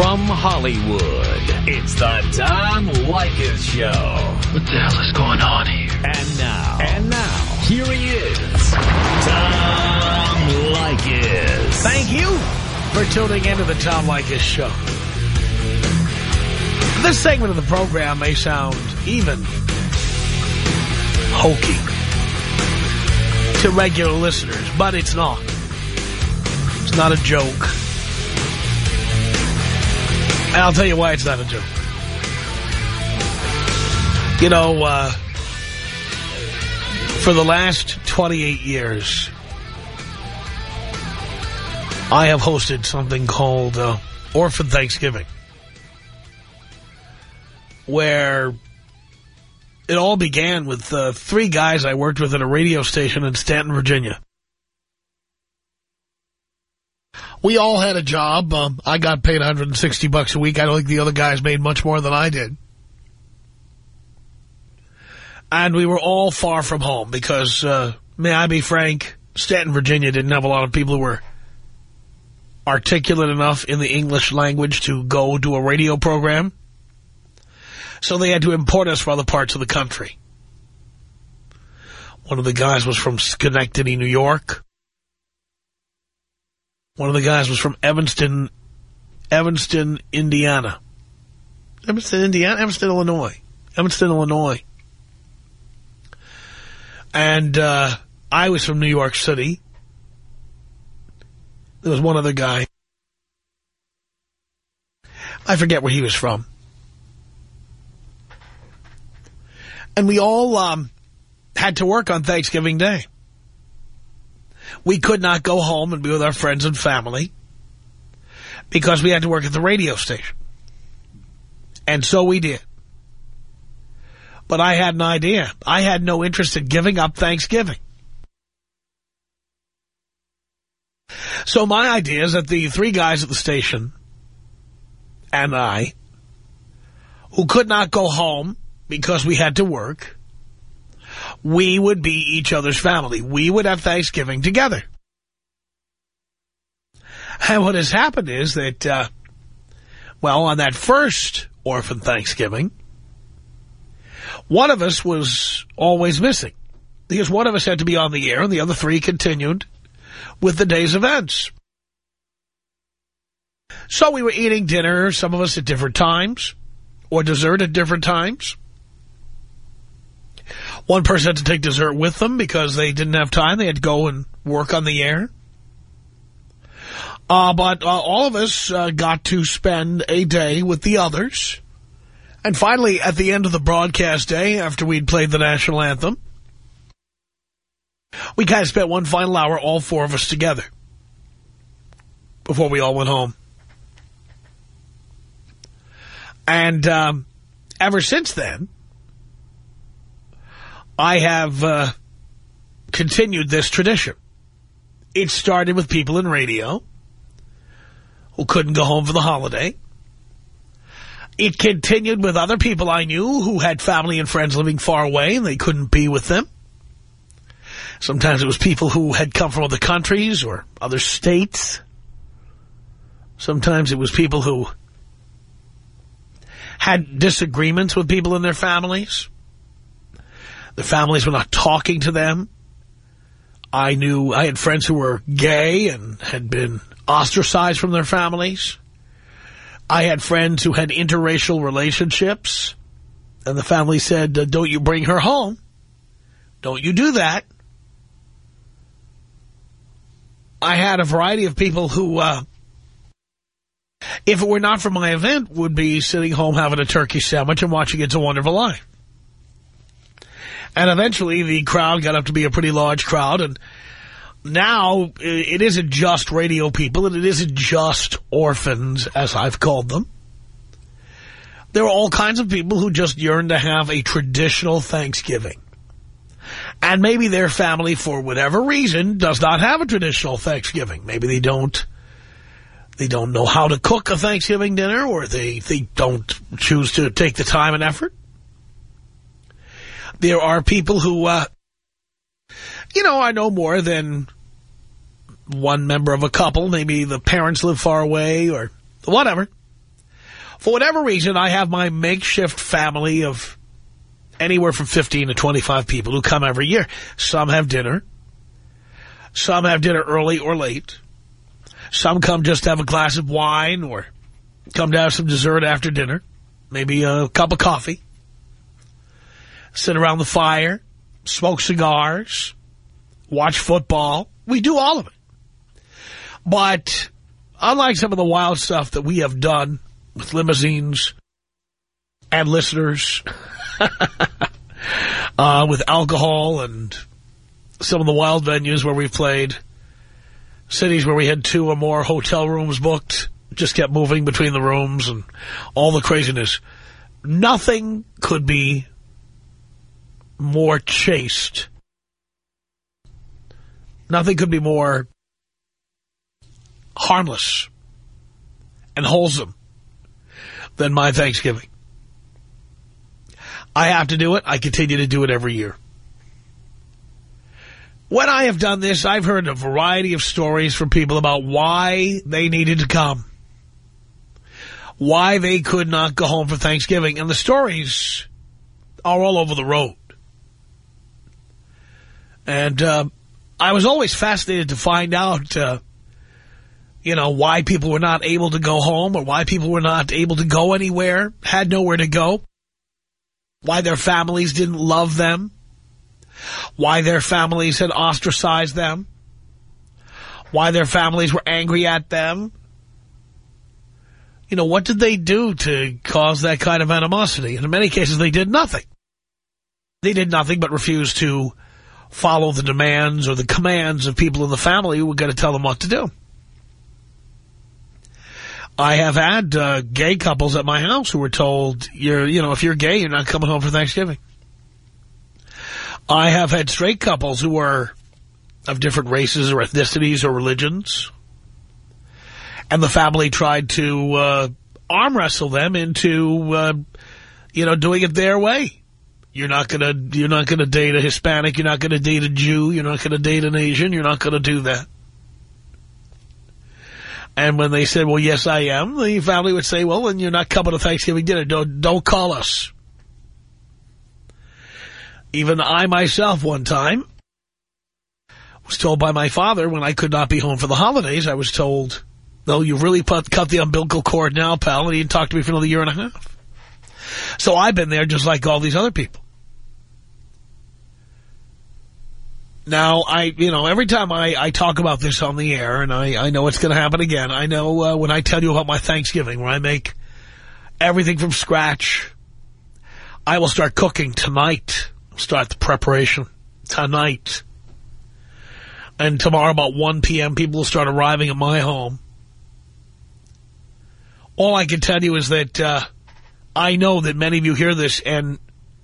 From Hollywood, it's the Tom Leykis Show. What the hell is going on here? And now. And now. Here he is. Tom Leykis. Thank you for tuning into the Tom Leykis Show. This segment of the program may sound even hokey to regular listeners, but it's not. It's not a joke. And I'll tell you why it's not a joke. You know, uh, for the last 28 years, I have hosted something called uh, Orphan Thanksgiving, where it all began with uh, three guys I worked with at a radio station in Staunton, Virginia. We all had a job. Um, I got paid 160 bucks a week. I don't think the other guys made much more than I did. And we were all far from home because, uh, may I be frank, Staunton, Virginia didn't have a lot of people who were articulate enough in the English language to go do a radio program. So they had to import us from other parts of the country. One of the guys was from Schenectady, New York. One of the guys was from Evanston, Evanston, Indiana. Evanston, Indiana? Evanston, Illinois. Evanston, Illinois. And uh, I was from New York City. There was one other guy. I forget where he was from. And we all um, had to work on Thanksgiving Day. We could not go home and be with our friends and family because we had to work at the radio station. And so we did. But I had an idea. I had no interest in giving up Thanksgiving. So my idea is that the three guys at the station and I, who could not go home because we had to work, we would be each other's family. We would have Thanksgiving together. And what has happened is that, uh, well, on that first orphan Thanksgiving, one of us was always missing. Because one of us had to be on the air and the other three continued with the day's events. So we were eating dinner, some of us at different times, or dessert at different times. One person had to take dessert with them because they didn't have time. They had to go and work on the air. Uh, but uh, all of us uh, got to spend a day with the others. And finally, at the end of the broadcast day, after we'd played the national anthem, we kind of spent one final hour, all four of us together, before we all went home. And um, ever since then, I have uh, continued this tradition. It started with people in radio who couldn't go home for the holiday. It continued with other people I knew who had family and friends living far away and they couldn't be with them. Sometimes it was people who had come from other countries or other states. Sometimes it was people who had disagreements with people in their families. The families were not talking to them. I knew I had friends who were gay and had been ostracized from their families. I had friends who had interracial relationships. And the family said, uh, don't you bring her home. Don't you do that. I had a variety of people who, uh, if it were not for my event, would be sitting home having a turkey sandwich and watching It's a Wonderful Life. And eventually the crowd got up to be a pretty large crowd. And now uh, it isn't just radio people and it isn't just orphans, as I've called them. There are all kinds of people who just yearn to have a traditional Thanksgiving. And maybe their family, for whatever reason, does not have a traditional Thanksgiving. Maybe they don't they don't know how to cook a Thanksgiving dinner or they, they don't choose to take the time and effort. There are people who, uh, you know, I know more than one member of a couple. Maybe the parents live far away or whatever. For whatever reason, I have my makeshift family of anywhere from 15 to 25 people who come every year. Some have dinner. Some have dinner early or late. Some come just to have a glass of wine or come to have some dessert after dinner. Maybe a cup of coffee. Sit around the fire. Smoke cigars. Watch football. We do all of it. But unlike some of the wild stuff that we have done with limousines and listeners, uh, with alcohol and some of the wild venues where we've played, cities where we had two or more hotel rooms booked, just kept moving between the rooms and all the craziness. Nothing could be more chaste. Nothing could be more harmless and wholesome than my Thanksgiving. I have to do it. I continue to do it every year. When I have done this, I've heard a variety of stories from people about why they needed to come. Why they could not go home for Thanksgiving. And the stories are all over the road. And uh, I was always fascinated to find out, uh, you know, why people were not able to go home or why people were not able to go anywhere, had nowhere to go, why their families didn't love them, why their families had ostracized them, why their families were angry at them. You know, what did they do to cause that kind of animosity? And in many cases, they did nothing. They did nothing but refuse to follow the demands or the commands of people in the family who were going to tell them what to do. I have had uh, gay couples at my house who were told, "You're, you know, if you're gay, you're not coming home for Thanksgiving." I have had straight couples who were of different races or ethnicities or religions, and the family tried to uh, arm wrestle them into, uh, you know, doing it their way. You're not gonna, you're not gonna date a Hispanic. You're not gonna date a Jew. You're not gonna date an Asian. You're not gonna do that. And when they said, well, yes, I am, the family would say, well, then you're not coming to Thanksgiving dinner. Don't, don't call us. Even I myself one time was told by my father when I could not be home for the holidays, I was told, no, you've really put, cut the umbilical cord now, pal, and he didn't talk to me for another year and a half. So I've been there just like all these other people. Now, I, you know, every time I, I talk about this on the air, and I, I know it's going to happen again, I know uh, when I tell you about my Thanksgiving, where I make everything from scratch, I will start cooking tonight, start the preparation tonight. And tomorrow about 1 p.m., people will start arriving at my home. All I can tell you is that uh, I know that many of you hear this and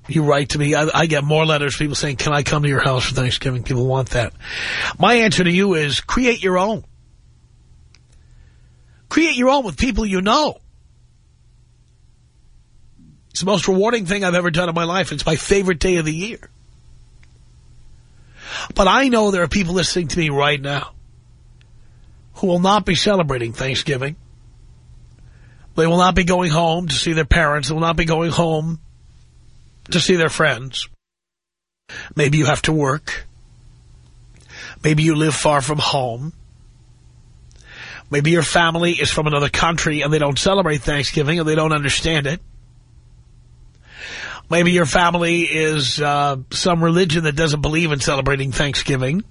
you write to me. I, I, get more letters, people saying, can I come to your house for Thanksgiving? People want that. My answer to you is create your own. Create your own with people you know. It's the most rewarding thing I've ever done in my life. It's my favorite day of the year. But I know there are people listening to me right now who will not be celebrating Thanksgiving. They will not be going home to see their parents. They will not be going home to see their friends. Maybe you have to work. Maybe you live far from home. Maybe your family is from another country and they don't celebrate Thanksgiving and they don't understand it. Maybe your family is uh, some religion that doesn't believe in celebrating Thanksgiving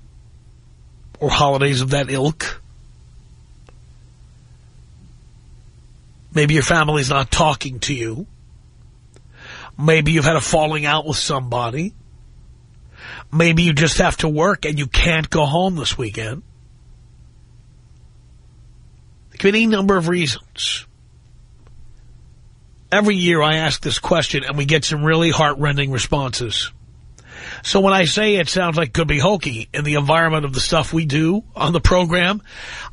or holidays of that ilk. Maybe your family's not talking to you. Maybe you've had a falling out with somebody. Maybe you just have to work and you can't go home this weekend. There could be any number of reasons. Every year I ask this question and we get some really heart-rending responses. So when I say it sounds like could be hokey in the environment of the stuff we do on the program,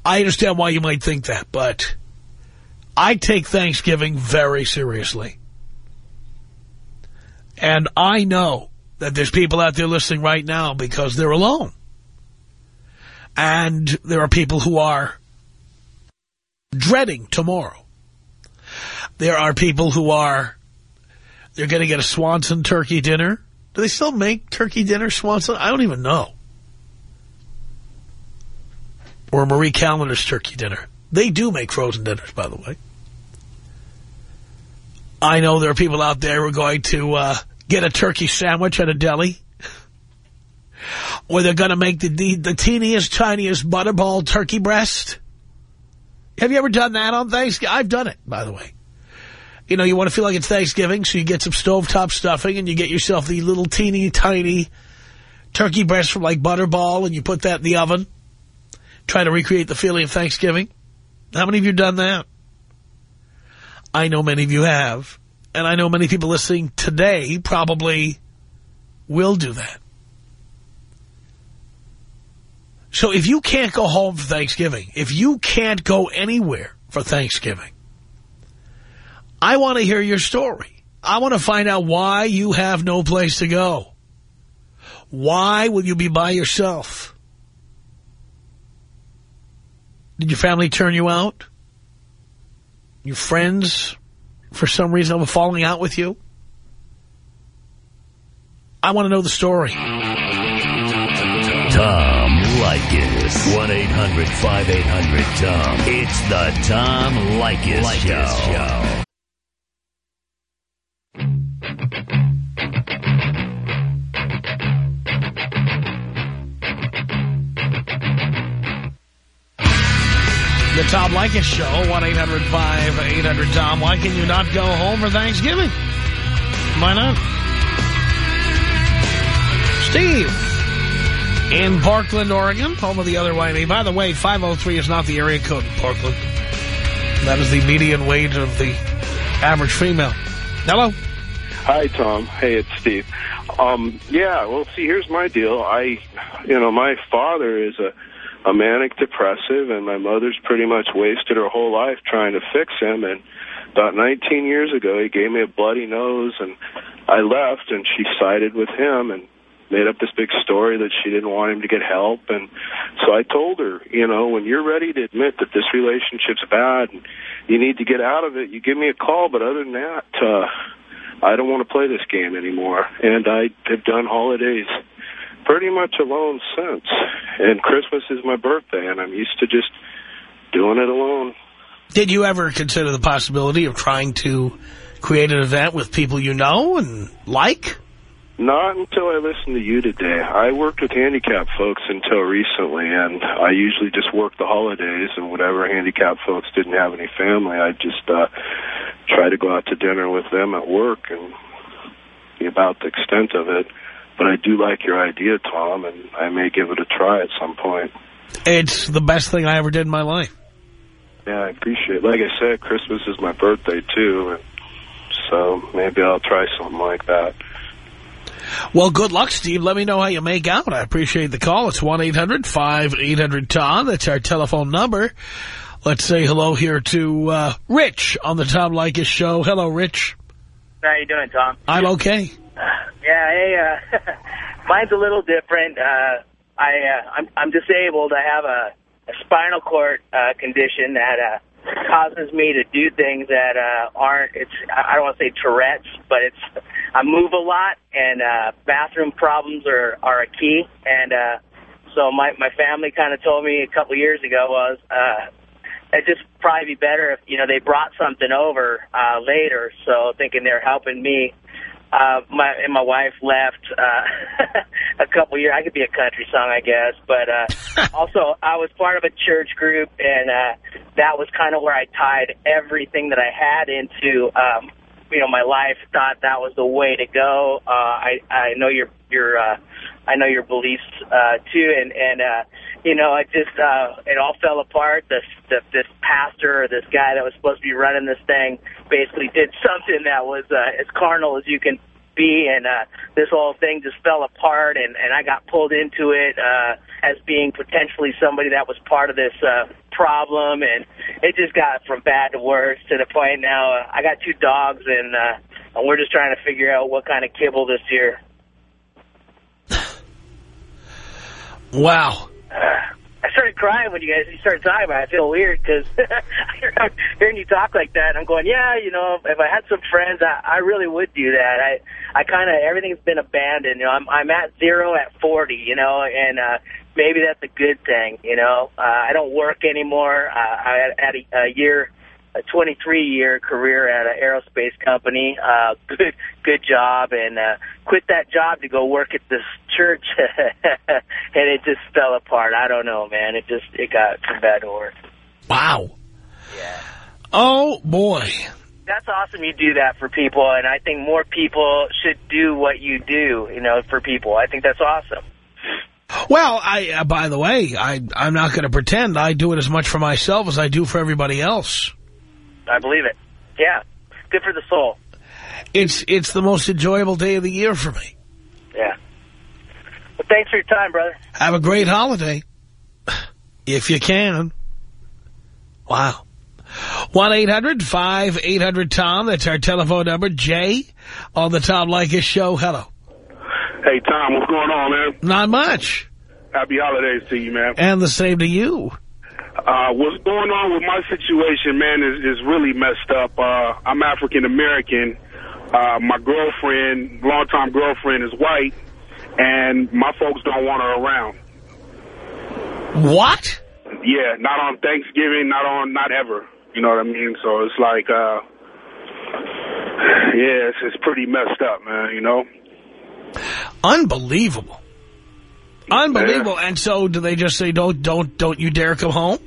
I understand why you might think that, but I take Thanksgiving very seriously. And I know that there's people out there listening right now because they're alone. And there are people who are dreading tomorrow. There are people who are, they're going to get a Swanson turkey dinner. Do they still make turkey dinner, Swanson? I don't even know. Or Marie Callender's turkey dinner. They do make frozen dinners, by the way. I know there are people out there who are going to uh, get a turkey sandwich at a deli. Or they're going to make the, the, the teeniest, tiniest butterball turkey breast. Have you ever done that on Thanksgiving? I've done it, by the way. You know, you want to feel like it's Thanksgiving, so you get some stovetop stuffing and you get yourself the little teeny tiny turkey breast from like Butterball and you put that in the oven. Try to recreate the feeling of Thanksgiving. How many of you done that? I know many of you have. And I know many people listening today probably will do that. So if you can't go home for Thanksgiving, if you can't go anywhere for Thanksgiving, I want to hear your story. I want to find out why you have no place to go. Why will you be by yourself? Did your family turn you out? Your friends, for some reason, are falling out with you? I want to know the story. Tom Leykis. 1-800-5800-TOM. It's the Tom Leykis, Show. Show. The Tom Leykis Show, 1-800-5800-TOM. Why can you not go home for Thanksgiving? Why not? Steve in Parkland, Oregon, home of the other Whitey. By the way, 503 is not the area code in Parkland. That is the median wage of the average female. Hello. Hi, Tom. Hey, it's Steve. Um, yeah, well, see, here's my deal. I, you know, my father is a a manic depressive, and my mother's pretty much wasted her whole life trying to fix him. And about 19 years ago, he gave me a bloody nose, and I left, and she sided with him and made up this big story that she didn't want him to get help. And so I told her, you know, when you're ready to admit that this relationship's bad and you need to get out of it, you give me a call. But other than that, uh, I don't want to play this game anymore. And I have done holidays pretty much alone since. And Christmas is my birthday, and I'm used to just doing it alone. Did you ever consider the possibility of trying to create an event with people you know and like? Not until I listened to you today. I worked with handicapped folks until recently, and I usually just worked the holidays, and whatever handicapped folks didn't have any family, I'd just uh, try to go out to dinner with them at work and be about the extent of it. But I do like your idea, Tom, and I may give it a try at some point. It's the best thing I ever did in my life. Yeah, I appreciate it. Like I said, Christmas is my birthday, too, and so maybe I'll try something like that. Well, good luck, Steve. Let me know how you make out. I appreciate the call. It's 1-800-5800-TOM. That's our telephone number. Let's say hello here to uh, Rich on the Tom Leykis show. Hello, Rich. How you doing, Tom? I'm okay. Yeah, hey, uh, mine's a little different. Uh, I, uh, I'm, I'm disabled. I have a, a spinal cord uh, condition that uh, causes me to do things that uh, aren't. It's I don't want to say Tourette's, but it's I move a lot, and uh, bathroom problems are are a key. And uh, so my my family kind of told me a couple years ago was. Uh, It'd just probably be better if, you know, they brought something over uh, later, so thinking they're helping me uh, my and my wife left uh, a couple years. I could be a country song, I guess, but uh, also I was part of a church group, and uh, that was kind of where I tied everything that I had into, um, you know, my life. Thought that was the way to go. Uh, I I know your your uh, I know your beliefs uh, too, and and uh, you know, it just uh, it all fell apart. This the, this pastor or this guy that was supposed to be running this thing basically did something that was uh, as carnal as you can be, and uh, this whole thing just fell apart, and and I got pulled into it uh, as being potentially somebody that was part of this uh, problem, and it just got from bad to worse to the point now uh, I got two dogs, and uh, and we're just trying to figure out what kind of kibble this year. Wow. Uh, started crying when you guys you started talking about it. I feel weird because I'm hearing you talk like that, I'm going, yeah, you know, if I had some friends, I, I really would do that. I, I kind of, everything's been abandoned. You know, I'm, I'm at zero at 40, you know, and uh, maybe that's a good thing, you know. Uh, I don't work anymore. Uh, I had a, a year a 23-year career at an aerospace company. Uh, good, good job, and uh, quit that job to go work at this church, and it just fell apart. I don't know, man. It just it got from bad to worse. Wow. Yeah. Oh boy. That's awesome. You do that for people, and I think more people should do what you do. You know, for people. I think that's awesome. Well, I uh, by the way, I I'm not going to pretend I do it as much for myself as I do for everybody else. I believe it. Yeah. Good for the soul. It's it's the most enjoyable day of the year for me. Yeah. Well, thanks for your time, brother. Have a great holiday. If you can. Wow. 1-800-5800-TOM. That's our telephone number. Jay on the Tom Leykis show. Hello. Hey, Tom, what's going on, man? Not much. Happy holidays to you, man. And the same to you. Uh, what's going on with my situation, man, is, is really messed up. Uh, I'm African-American. Uh, my girlfriend, longtime girlfriend, is white, and my folks don't want her around. What? Yeah, not on Thanksgiving, not on, not ever. You know what I mean? So it's like, uh, yeah, it's, it's pretty messed up, man, you know? Unbelievable. Unbelievable. And so do they just say, don't, don't, don't you dare come home?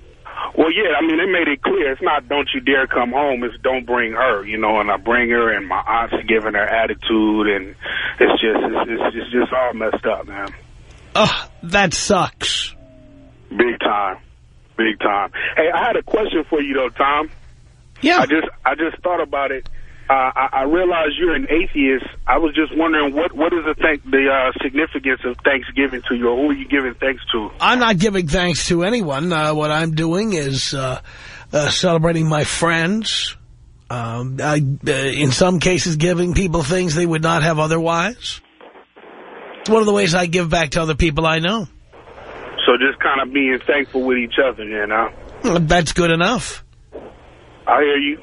Well, yeah, I mean, they made it clear. It's not don't you dare come home. It's don't bring her, you know, and I bring her and my aunt's giving her attitude and it's just, it's, it's, it's just all messed up, man. Ugh, that sucks. Big time. Big time. Hey, I had a question for you though, Tom. Yeah. I just, I just thought about it. Uh, I, I realize you're an atheist. I was just wondering what what is the thank, the uh, significance of Thanksgiving to you, or who are you giving thanks to? I'm not giving thanks to anyone. Uh, what I'm doing is uh, uh, celebrating my friends. Um, I, uh, in some cases, giving people things they would not have otherwise. It's one of the ways I give back to other people I know. So just kind of being thankful with each other, you know. That's good enough. I hear you.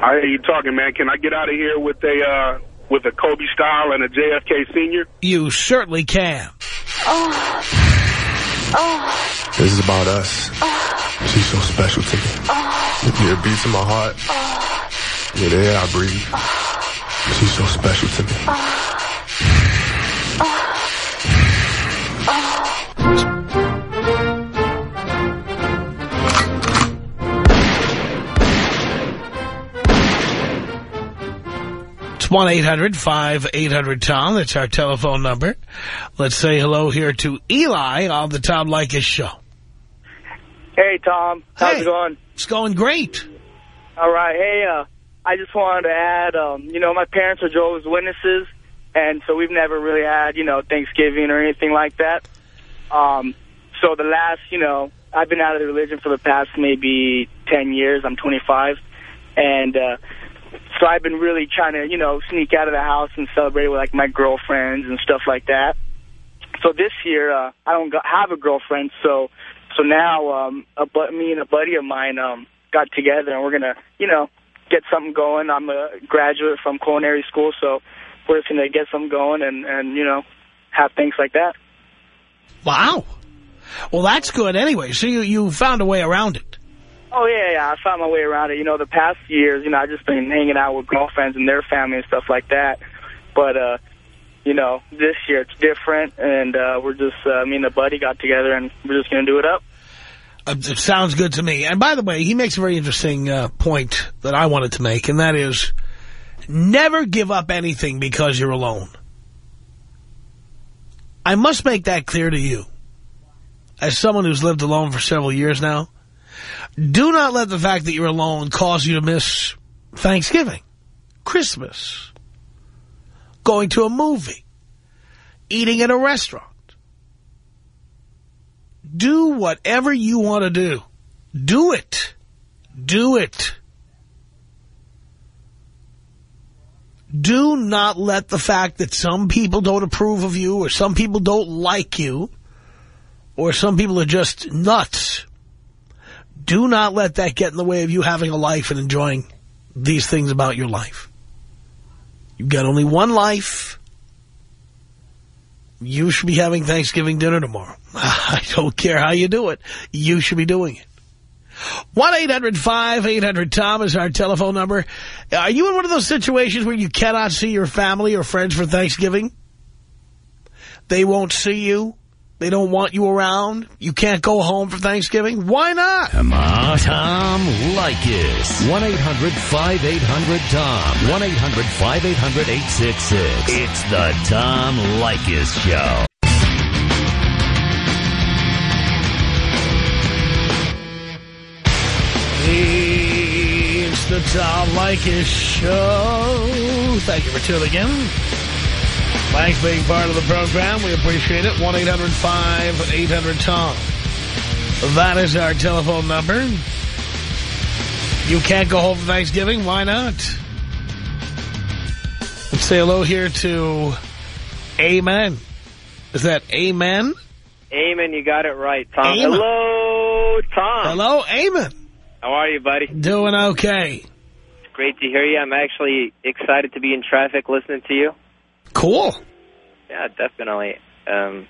I hear you talking, man. Can I get out of here with a uh, with a Kobe style and a JFK senior? You certainly can. Oh. Oh. This is about us. Oh. She's so special to me. Oh. Yeah, it beats in my heart. Oh. Yeah, the air I breathe. Oh. She's so special to me. Oh. Oh. It's 1-800-5800-TOM. That's our telephone number. Let's say hello here to Eli on the Tom Leykis show. Hey, Tom. How's Hey. it going? It's going great. All right. Hey, uh, I just wanted to add, um, you know, my parents are Jehovah's Witnesses, and so we've never really had, you know, Thanksgiving or anything like that. Um, so the last, you know, I've been out of the religion for the past maybe 10 years. I'm 25. And uh, so I've been really trying to, you know, sneak out of the house and celebrate with, like, my girlfriends and stuff like that. So this year, uh, I don't have a girlfriend, so so now um, a bu- me and a buddy of mine um, got together, and we're going to, you know, get something going. I'm a graduate from culinary school, so we're just going to get something going and, and, you know, have things like that. Wow. Well, that's good anyway. So you, you found a way around it. Oh, yeah, yeah, I found my way around it. You know, the past years, you know, I've just been hanging out with girlfriends and their family and stuff like that. But, uh, you know, this year it's different, and uh, we're just, uh, me and a buddy got together, and we're just going to do it up. Uh, It sounds good to me. And by the way, he makes a very interesting uh, point that I wanted to make, and that is never give up anything because you're alone. I must make that clear to you. As someone who's lived alone for several years now, do not let the fact that you're alone cause you to miss Thanksgiving, Christmas, going to a movie, eating at a restaurant. Do whatever you want to do. Do it. Do it. Do not let the fact that some people don't approve of you or some people don't like you or some people are just nuts. Do not let that get in the way of you having a life and enjoying these things about your life. You've got only one life. You should be having Thanksgiving dinner tomorrow. I don't care how you do it. You should be doing it. 1-800-5800-TOM is our telephone number. Are you in one of those situations where you cannot see your family or friends for Thanksgiving? They won't see you. They don't want you around. You can't go home for Thanksgiving. Why not? Come on. Tom Leykis. 1-800-5800-TOM. 1-800-5800-866. It's the Tom Leykis Show. It's the Tom Leykis Show. Thank you for tuning in. Thanks for being part of the program. We appreciate it. 1-800-5800-TOM. That is our telephone number. You can't go home for Thanksgiving. Why not? Let's say hello here to Amen. Is that Amen? Amen, you got it right, Tom. Amen. Hello, Tom. Hello, Amen. How are you, buddy? Doing okay. It's great to hear you. I'm actually excited to be in traffic listening to you. Cool. Yeah, definitely. Um,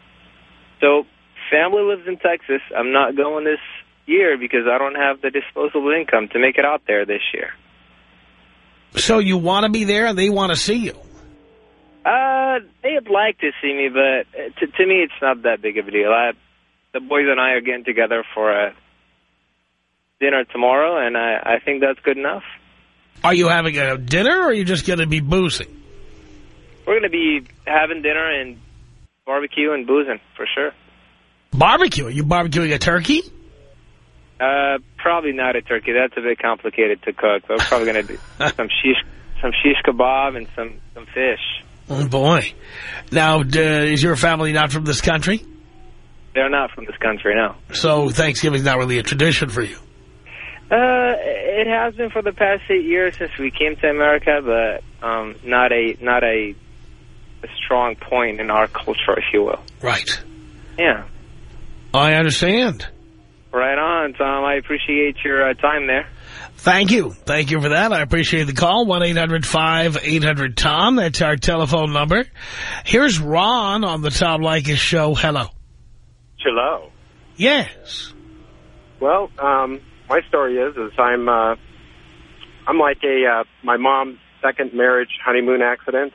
so, family lives in Texas. I'm not going this year because I don't have the disposable income to make it out there this year. So you want to be there and they want to see you. Uh, they'd like to see me, but uh, to, to me, it's not that big of a deal. I, the boys and I are getting together for a dinner tomorrow, and I, I think that's good enough. Are you having a dinner or are you just going to be boozing? We're going to be having dinner and barbecue and boozing for sure. Barbecue? Are you barbecuing a turkey? Uh, probably not a turkey. That's a bit complicated to cook. We're probably going to do some shish, some shish kebab and some some fish. Oh, boy. Now, uh, is your family not from this country? They're not from this country, no. So Thanksgiving's not really a tradition for you. Uh, it has been for the past eight years since we came to America, but um, not a not a strong point in our culture, if you will. Right. Yeah. I understand. Right on, Tom. I appreciate your uh, time there. Thank you. Thank you for that. I appreciate the call. 1-800-5800-TOM. That's our telephone number. Here's Ron on the Tom Leykis show. Hello. Hello. Yes. Well, um, my story is, is I'm, uh, I'm like a, uh, my mom's second marriage honeymoon accident,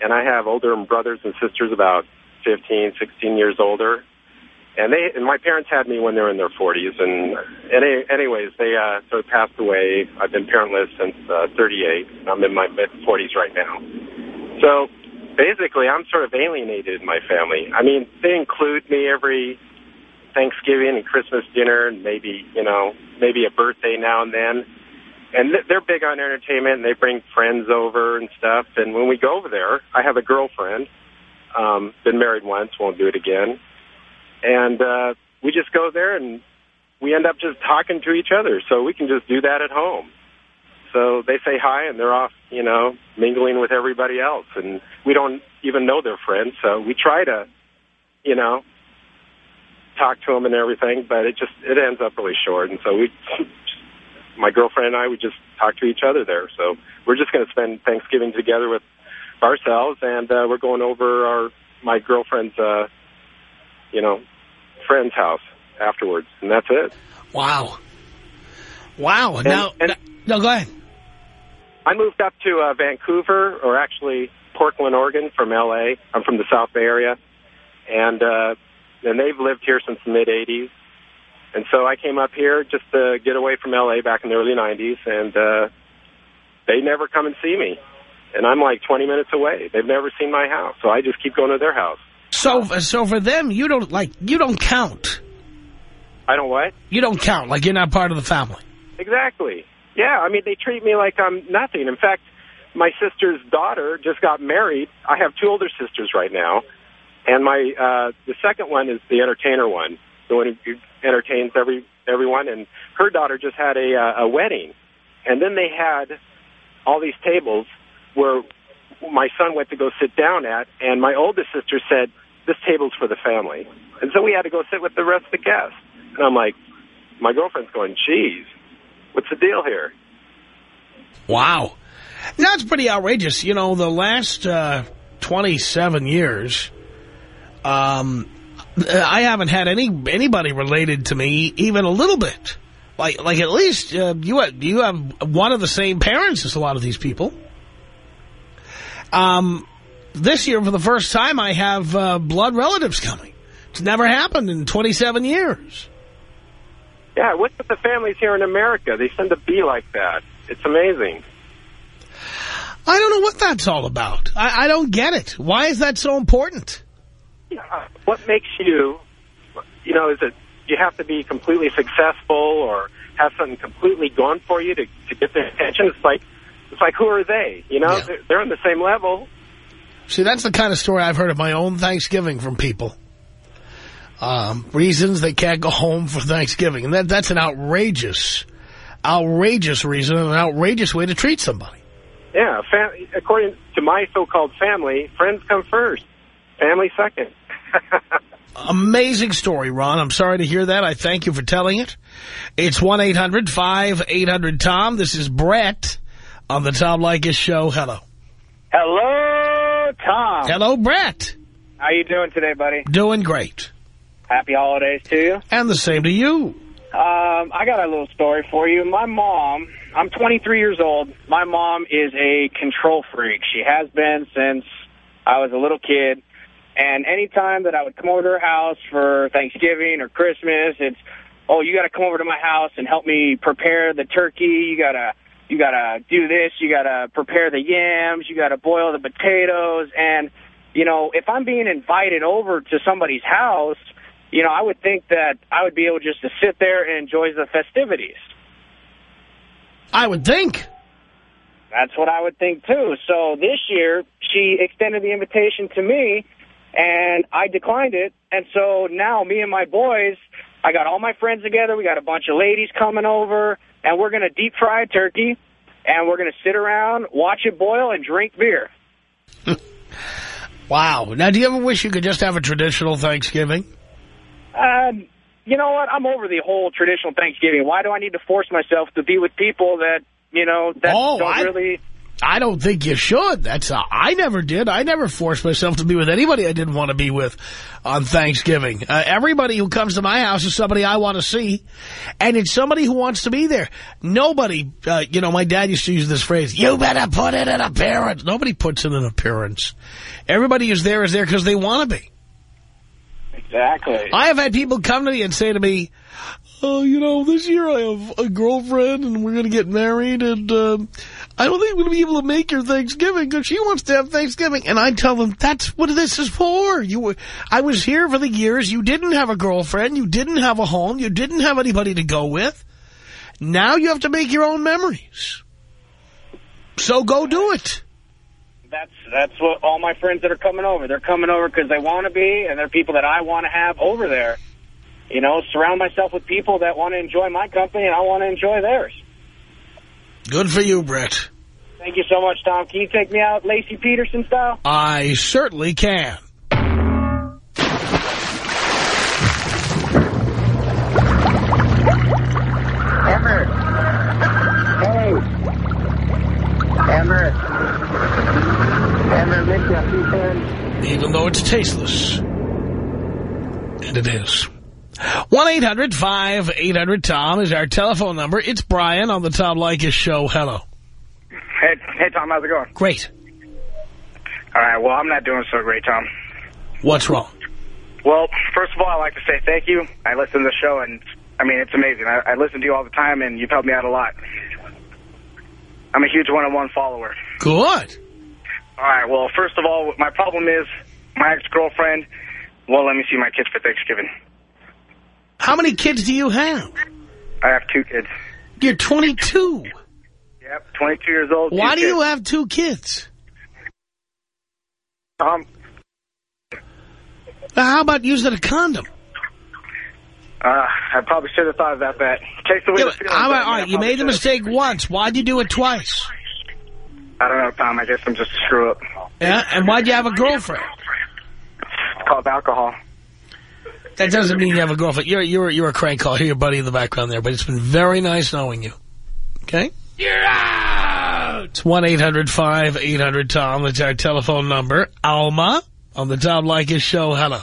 and I have older brothers and sisters about 15, 16 years older, and they, and my parents had me when they were in their 40s, and, any, anyways, they, uh, sort of passed away. I've been parentless since, uh, 38, and I'm in my mid-40s right now. So, basically, I'm sort of alienated in my family. I mean, they include me every Thanksgiving and Christmas dinner, and maybe you know, maybe a birthday now and then. And th- they're big on entertainment, and they bring friends over and stuff. And when we go over there, I have a girlfriend. Um, been married once, won't do it again. And uh, we just go there, and we end up just talking to each other. So we can just do that at home. So they say hi, and they're off, you know, mingling with everybody else, and we don't even know their friends. So we try to, you know, talk to them and everything, but it just it ends up really short. And so we, my girlfriend and I, we just talk to each other there. So we're just going to spend Thanksgiving together with ourselves, and uh, we're going over our my girlfriend's, uh, you know, friend's house afterwards, and that's it. Wow. Wow. now, and- no, go ahead. I moved up to uh, Vancouver, or actually Portland, Oregon, from L.A. I'm from the South Bay area, and uh, and they've lived here since the mid '80s. And so I came up here just to get away from L.A. back in the early '90s, and uh, they never come and see me. And I'm like 20 minutes away. They've never seen my house, so I just keep going to their house. So, so for them, you don't like you don't count. I don't what? You don't count. Like you're not part of the family. Exactly. Yeah, I mean, they treat me like I'm nothing. In fact, my sister's daughter just got married. I have two older sisters right now, and my uh, the second one is the entertainer one, the one who entertains every everyone. And her daughter just had a uh, a wedding, and then they had all these tables where my son went to go sit down at, and my oldest sister said, this table's for the family. And so we had to go sit with the rest of the guests. And I'm like, my girlfriend's going, geez, what's the deal here? Wow. That's pretty outrageous. You know, the last uh, 27 years, um, I haven't had any anybody related to me even a little bit. Like, like at least uh, you have, you have one of the same parents as a lot of these people. Um, this year, for the first time, I have uh, blood relatives coming. It's never happened in 27 years. Yeah, what's with the families here in America? They tend to be like that. It's amazing. I don't know what that's all about. I, I don't get it. Why is that so important? What makes you, you know, is it you have to be completely successful or have something completely gone for you to, to get their attention? It's like, it's like, who are they? You know, Yeah. they're, they're on the same level. See, that's the kind of story I've heard of my own Thanksgiving from people. Um, reasons they can't go home for Thanksgiving. And that that's an outrageous, outrageous reason and an outrageous way to treat somebody. Yeah, fam- according to my so-called family, friends come first, family second. Amazing story, Ron. I'm sorry to hear that. I thank you for telling it. It's 1-800-5800-TOM. This is Brett on the Tom Leykis Show. Hello. Hello, Tom. Hello, Brett. How you doing today, buddy? Doing great. Happy holidays to you. And the same to you. Um, I got a little story for you. My mom, I'm 23 years old. My mom is a control freak. She has been since I was a little kid. And anytime that I would come over to her house for Thanksgiving or Christmas, it's, oh, you got to come over to my house and help me prepare the turkey. You got to you got to do this. You got to prepare the yams. You got to boil the potatoes. And, you know, if I'm being invited over to somebody's house, you know, I would think that I would be able just to sit there and enjoy the festivities. I would think. That's what I would think, too. So this year, she extended the invitation to me, and I declined it. And so now me and my boys, I got all my friends together. We got a bunch of ladies coming over, and we're going to deep fry a turkey, and we're going to sit around, watch it boil, and drink beer. Wow. Now, do you ever wish you could just have a traditional Thanksgiving? Uh, you know what? I'm over the whole traditional Thanksgiving. Why do I need to force myself to be with people that, you know, that Oh, don't I- really... I don't think you should. That's uh, I never did. I never forced myself to be with anybody I didn't want to be with on Thanksgiving. Uh, everybody who comes to my house is somebody I want to see, and it's somebody who wants to be there. Nobody, uh, you know, my dad used to use this phrase, you better put in an appearance. Nobody puts in an appearance. Everybody who's there is there because they want to be. Exactly. I have had people come to me and say to me, oh, you know, this year I have a girlfriend and we're going to get married and um, I don't think I'm going to be able to make your Thanksgiving because she wants to have Thanksgiving. And I tell them, that's what this is for. You were, I was here for the years. You didn't have a girlfriend. You didn't have a home. You didn't have anybody to go with. Now you have to make your own memories. So go do it. That's that's what all my friends that are coming over. They're coming over because they want to be, and they're people that I want to have over there. You know, surround myself with people that want to enjoy my company, and I want to enjoy theirs. Good for you, Brett. Thank you so much, Tom. Can you take me out Laci Peterson style? I certainly can. Emmer. Hey. Emmer. Emmer, miss you a few even though it's tasteless. And it is. 1-800-5800-TOM is our telephone number. It's Brian on the Tom Leykis Show. Hello. Hey, hey, Tom, how's it going? Great. All right, well, I'm not doing so great, Tom. What's wrong? Well, first of all, I'd like to say thank you. I listen to the show, and, I mean, it's amazing. I, I listen to you all the time, and you've helped me out a lot. I'm a huge one-on-one follower. Good. All right, well, first of all, my problem is my ex-girlfriend won't let me see my kids for Thanksgiving. How many kids do you have? I have two kids. You're 22. Yep, 22 years old. Why do you have two kids? Um, Now, how about using a condom? uh, I probably should have thought about that. Takes away Yeah, the feeling. how but, about- I all right, you made the mistake once. Why'd you do it twice? I don't know, Tom. I guess I'm just a screw up. Yeah, and why'd you have a girlfriend? It's called alcohol. That doesn't mean you have a girlfriend. You're you're you're a crank call. I hear your buddy in the background there, but it's been very nice knowing you. Okay? You're out! It's 1-800-5800-TOM. That's our telephone number. Alma on the Tom Leykis show. Hello.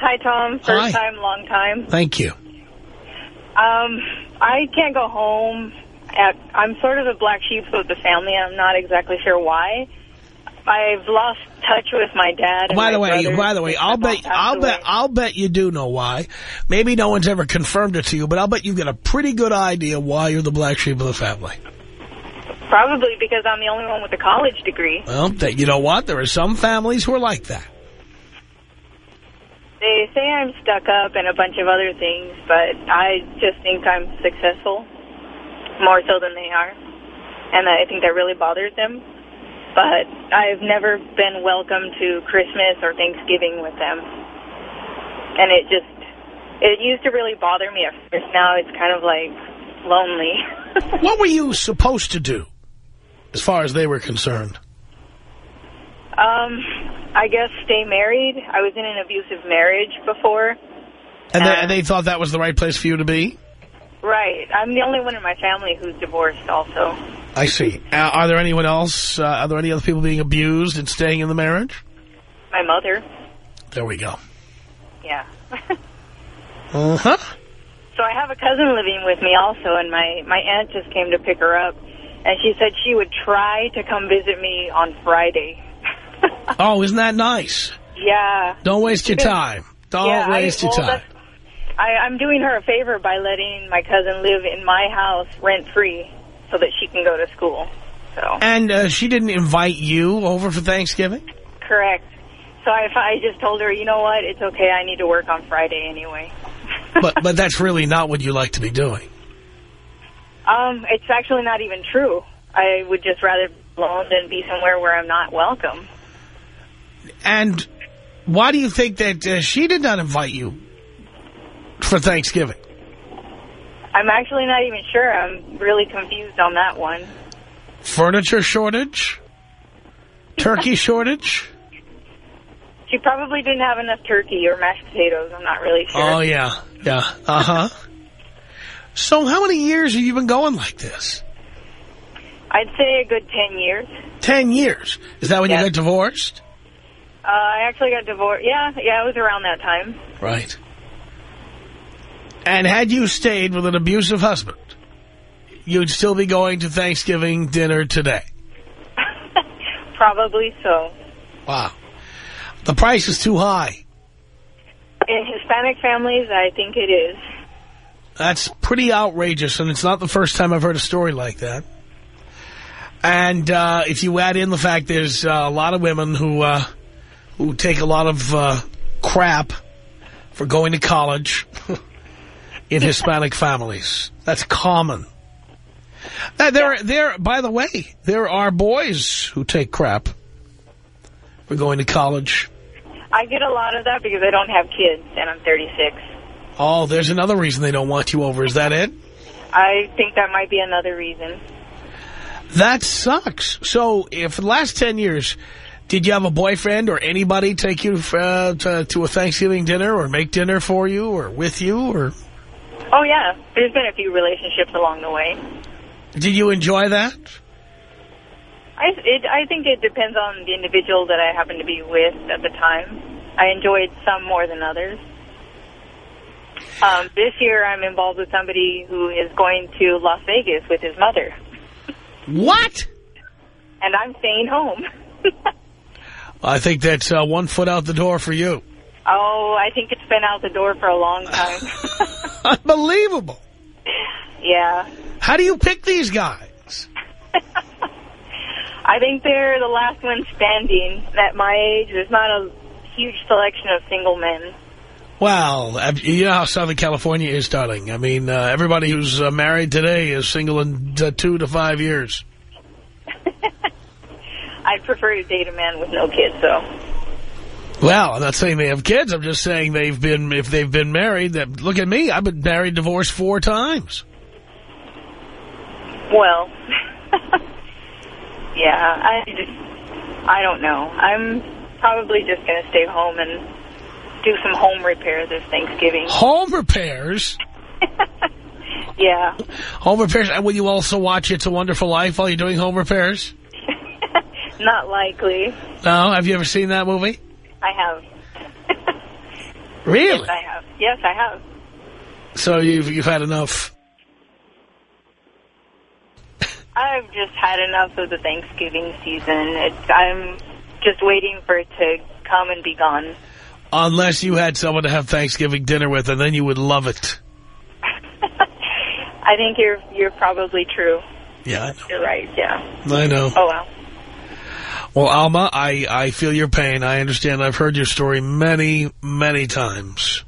Hi, Tom. First Hi. time, long time. Thank you. Um, I can't go home. At, I'm sort of the black sheep of the family. And I'm not exactly sure why. I've lost touch with my dad. By the way, by the way, I'll bet, I'll away. bet, I'll bet you do know why. Maybe no one's ever confirmed it to you, but I'll bet you've got a pretty good idea why you're the black sheep of the family. Probably because I'm the only one with a college degree. Well, that, you know what? There are some families who are like that. They say I'm stuck up and a bunch of other things, but I just think I'm successful, more so than they are. And I think that really bothers them. But I've never been welcome to Christmas or Thanksgiving with them. And it just, it used to really bother me at first. Now it's kind of like lonely. what were you supposed to do, as far as they were concerned? Um, I guess stay married. I was in an abusive marriage before. And they, and they thought that was the right place for you to be? Right. I'm the only one in my family who's divorced also. I see. Uh, are there anyone else, uh, are there any other people being abused and staying in the marriage? My mother. There we go. Yeah. Uh-huh. So I have a cousin living with me also, and my, my aunt just came to pick her up. And she said she would try to come visit me on Friday. Oh, isn't that nice? Yeah. Don't waste your time. Don't Yeah, I- waste your well, time. I, I'm doing her a favor by letting my cousin live in my house rent-free so that she can go to school. So And uh, she didn't invite you over for Thanksgiving? Correct. So I, I just told her, you know what, it's okay, I need to work on Friday anyway. but but that's really not what you like to be doing. Um, it's actually not even true. I would just rather be alone than be somewhere where I'm not welcome. And why do you think that uh, she did not invite you for Thanksgiving? I'm actually not even sure. I'm really confused on that one. Furniture shortage? Turkey shortage? She probably didn't have enough turkey or mashed potatoes. I'm not really sure. Oh, yeah. Yeah. Uh-huh. so how many years have you been going like this? I'd say a good 10 years. Ten years. Is that when Yeah. you got divorced? Uh, I actually got divorced. Yeah, yeah, it was around that time. Right. And had you stayed with an abusive husband, you'd still be going to Thanksgiving dinner today. Probably so. Wow. The price is too high. In Hispanic families, I think it is. That's pretty outrageous, and it's not the first time I've heard a story like that. And uh, if you add in the fact there's uh, a lot of women who uh, who take a lot of uh, crap for going to college in Hispanic families, that's common. Uh, there, there. By the way, there are boys who take crap for going to college. I get a lot of that because I don't have kids, and I'm 36. Oh, there's another reason they don't want you over. Is that it? I think that might be another reason. That sucks. So, if the last 10 years, did you have a boyfriend or anybody take you uh, to, to a Thanksgiving dinner or make dinner for you or with you? or Oh, yeah. There's been a few relationships along the way. Did you enjoy that? I, it, I think it depends on the individual that I happen to be with at the time. I enjoyed some more than others. Um, this year, I'm involved with somebody who is going to Las Vegas with his mother. What? And I'm staying home. I think that's uh, one foot out the door for you. Oh, I think it's been out the door for a long time. Unbelievable. yeah. How do you pick these guys? I think they're the last one standing. At my age, there's not a huge selection of single men. Well, uh, you know how Southern California is, darling. I mean, uh, everybody who's uh, married today is single in uh, two to five years. I'd prefer to date a man with no kids, though. Well, I'm not saying they have kids. I'm just saying they've been, if they've been married, that look at me. I've been married, divorced four times. Well, yeah, I just, I don't know. I'm probably just going to stay home and do some home repairs this Thanksgiving. Home repairs? Yeah. Home repairs. And will you also watch It's a Wonderful Life while you're doing home repairs? Not likely. No? Have you ever seen that movie? I have. Really? Yes, I have. Yes, I have. So you've, you've had enough. I've just had enough of the Thanksgiving season. It's, I'm just waiting for it to come and be gone. Unless you had someone to have Thanksgiving dinner with, and then you would love it. I think you're you're probably true. Yeah, I know. You're right. Yeah. I know. Oh well. Well, Alma, I, I feel your pain. I understand. I've heard your story many, many times.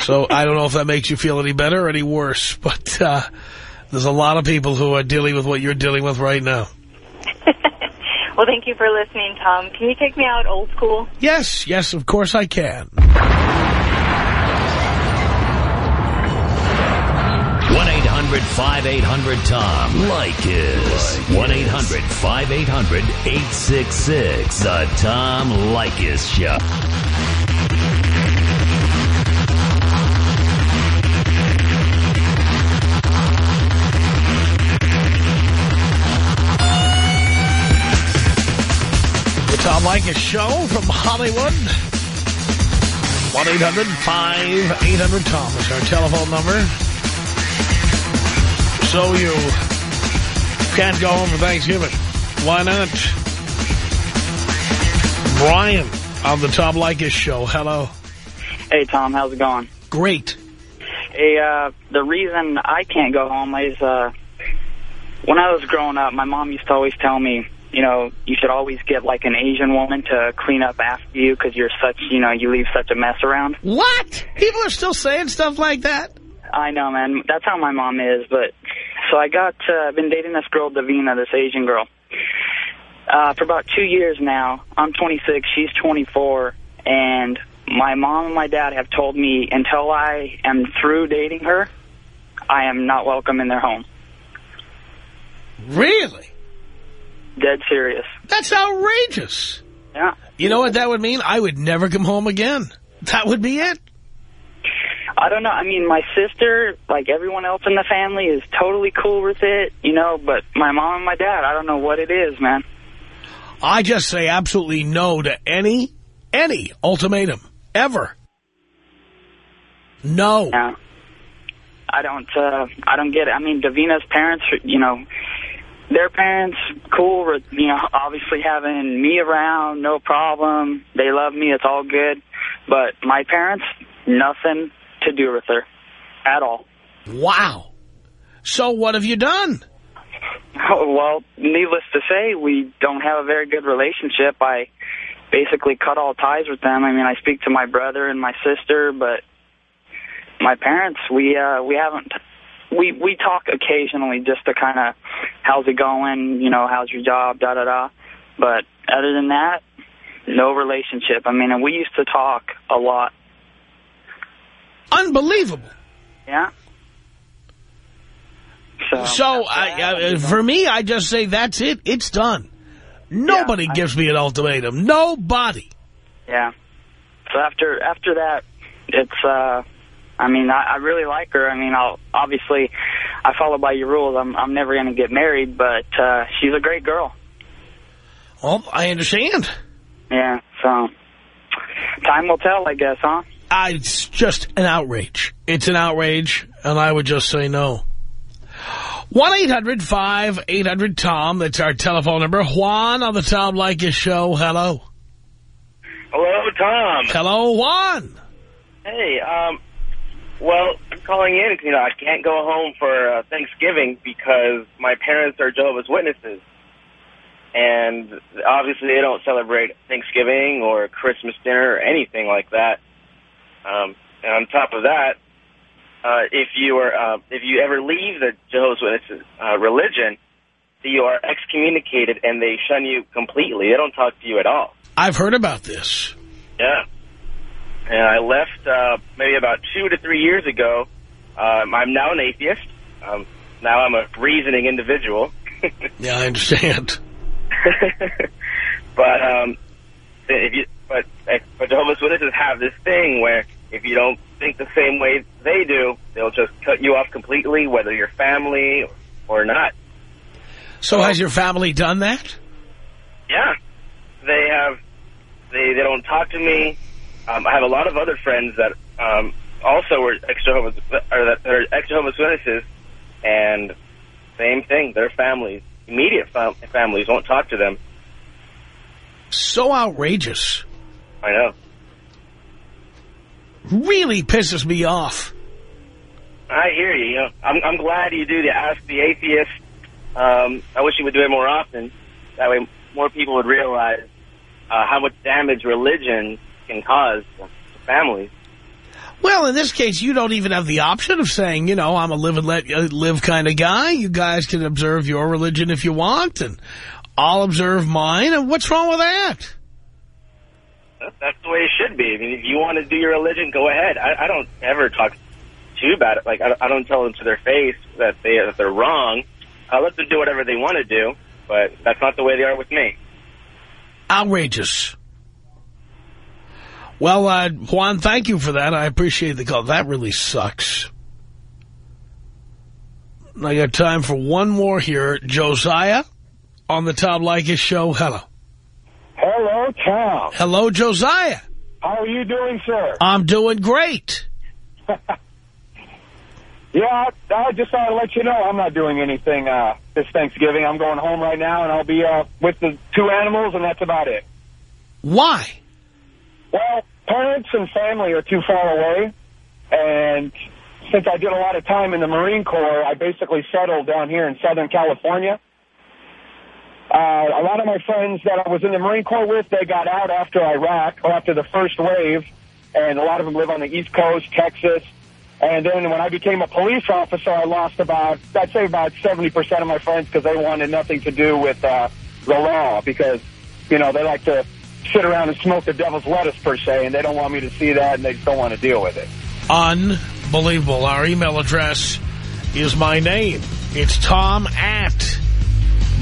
So I don't know if that makes you feel any better or any worse, but uh, there's a lot of people who are dealing with what you're dealing with right now. Well, thank you for listening, Tom. Can you take me out old school? Yes, yes, of course I can. 1-800-5800-TOM. Leykis. 1-800-5800-866. The Tom Leykis Show. The Tom Leykis Show from Hollywood. 1-800-5800-TOM is our telephone number. So you can't go home for Thanksgiving. Why not? Brian on the Tom Leykis Show. Hello. Hey, Tom. How's it going? Great. Hey, uh, the reason I can't go home is uh, when I was growing up, my mom used to always tell me, you know, you should always get like an Asian woman to clean up after you because you're such, you know, you leave such a mess around. What? People are still saying stuff like that? I know, man. That's how my mom is. But so I got, uh, been dating this girl, Davina, this Asian girl, uh, for about two years now. I'm 26, she's 24, and my mom and my dad have told me until I am through dating her, I am not welcome in their home. Really? Dead serious. That's outrageous. Yeah. You know what that would mean? I would never come home again. That would be it. I don't know. I mean, my sister, like everyone else in the family, is totally cool with it, you know, but my mom and my dad, I don't know what it is, man. I just say absolutely no to any, any ultimatum, ever. No. Yeah. I don't, uh, I don't get it. I mean, Davina's parents, you know, their parents, cool with, you know, obviously having me around, no problem. They love me, it's all good. But my parents, nothing to do with her at all. Wow. So what have you done? Oh, well, needless to say, we don't have a very good relationship. I basically cut all ties with them. I mean, I speak to my brother and my sister, but my parents, we uh, we haven't. We we talk occasionally just to kind of, how's it going? You know, how's your job? Da da da. But other than that, no relationship. I mean, and we used to talk a lot. Unbelievable. Yeah. So, So, I, I, for me, I just say that's it. It's done. Nobody Yeah, I- gives me an ultimatum. Nobody. Yeah. So after after that, it's. uh I mean, I, I really like her. I mean, I'll obviously I follow by your rules. I'm I'm never going to get married, but uh she's a great girl. Well, I understand. Yeah. So time will tell, I guess, huh? I, it's just an outrage. It's an outrage, and I would just say no. 1-800-5800-TOM. That's our telephone number. Juan on the Tom Leykis show. Hello. Hello, Tom. Hello, Juan. Hey, um, well, I'm calling in. Because, you know, I can't go home for uh, Thanksgiving because my parents are Jehovah's Witnesses, and obviously they don't celebrate Thanksgiving or Christmas dinner or anything like that. Um, and on top of that, uh, if you are uh, if you ever leave the Jehovah's Witnesses uh, religion, you are excommunicated and they shun you completely. They don't talk to you at all. I've heard about this. Yeah. And I left uh, maybe about two to three years ago. Um, I'm now an atheist. Um, now I'm a reasoning individual. Yeah, I understand. but um, if you but but Jehovah's Witnesses have this thing where if you don't think the same way they do, they'll just cut you off completely, whether you're family or not. So has your family done that? Yeah, they have. They they don't talk to me. Um, I have a lot of other friends that um, also were ex Jehovah's or that are ex Jehovah's Witnesses, and same thing. Their families, immediate fam families, won't talk to them. So outrageous. I know. Really pisses me off. I hear you. I'm I'm glad you do the Ask the Atheist. Um, I wish you would do it more often. That way, more people would realize uh, how much damage religion can cause to families. Well, in this case, you don't even have the option of saying, you know, I'm a live and let uh, live kind of guy. You guys can observe your religion if you want, and I'll observe mine. And what's wrong with that? That- That's the way it should be. I mean, if you want to do your religion, go ahead. I, I don't ever talk to you about it. Like, I, I don't tell them to their face that, they, that they're wrong. I let them do whatever they want to do, but that's not the way they are with me. Outrageous. Well, uh, Juan, thank you for that. I appreciate the call. That really sucks. I got time for one more here. Josiah on the Tom Leykis show. Hello. Hello. Hello, Tom. Hello, Josiah. How are you doing, sir? I'm doing great. Yeah, I, I just thought I'd let you know I'm not doing anything uh, this Thanksgiving. I'm going home right now, and I'll be uh, with the two animals, and that's about it. Why? Well, parents and family are too far away, and since I did a lot of time in the Marine Corps, I basically settled down here in Southern California. Uh, a lot of my friends that I was in the Marine Corps with, they got out after Iraq, or after the first wave, and a lot of them live on the East Coast, Texas. And then when I became a police officer, I lost about, I'd say about 70% of my friends because they wanted nothing to do with uh, the law because, you know, they like to sit around and smoke the devil's lettuce, per se, and they don't want me to see that, and they just don't want to deal with it. Unbelievable. Our email address is my name. It's Tom at